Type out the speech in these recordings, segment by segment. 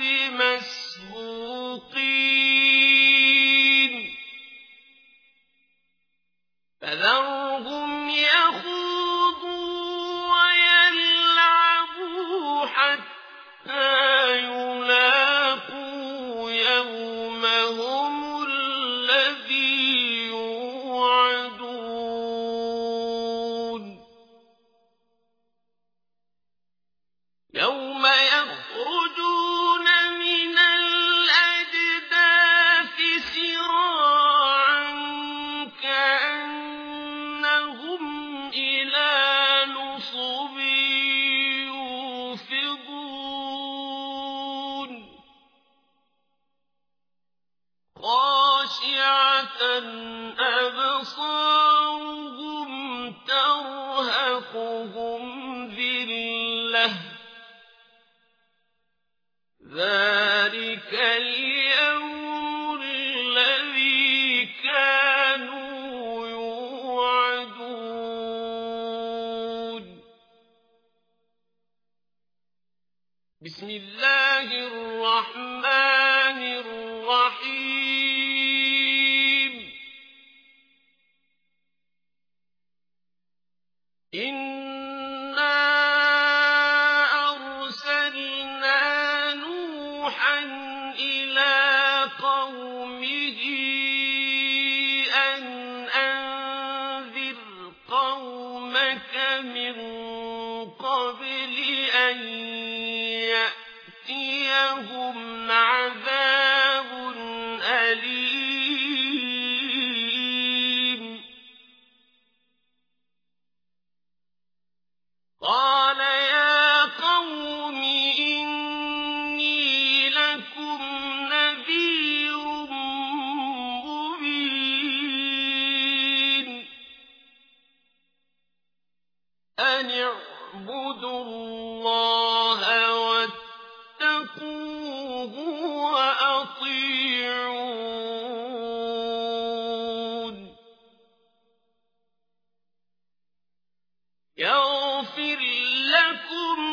بما أبصارهم ترهقهم ذلة ذلك اليوم الذي كانوا يوعدون. بسم الله الرحمن الرحيم أن اعبدوا الله واتقوه وأطيعون يغفر لكم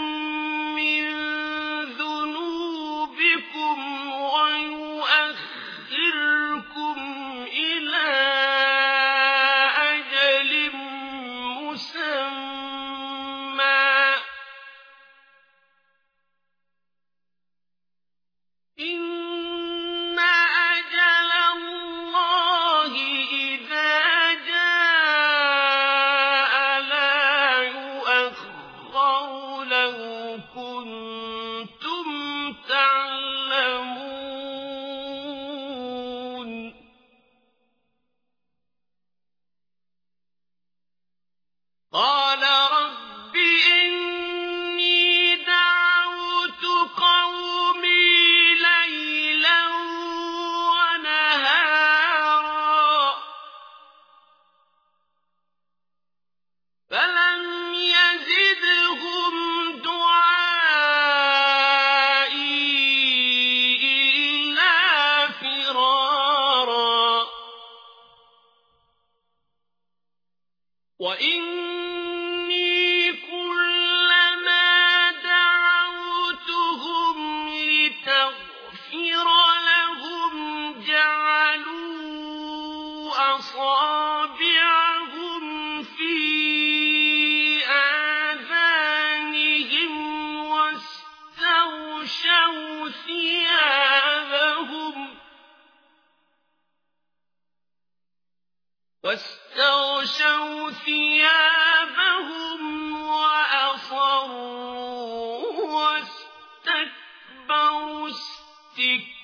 我应 واستغشوا ثيابهم وأصروا واستكبروا استكبروا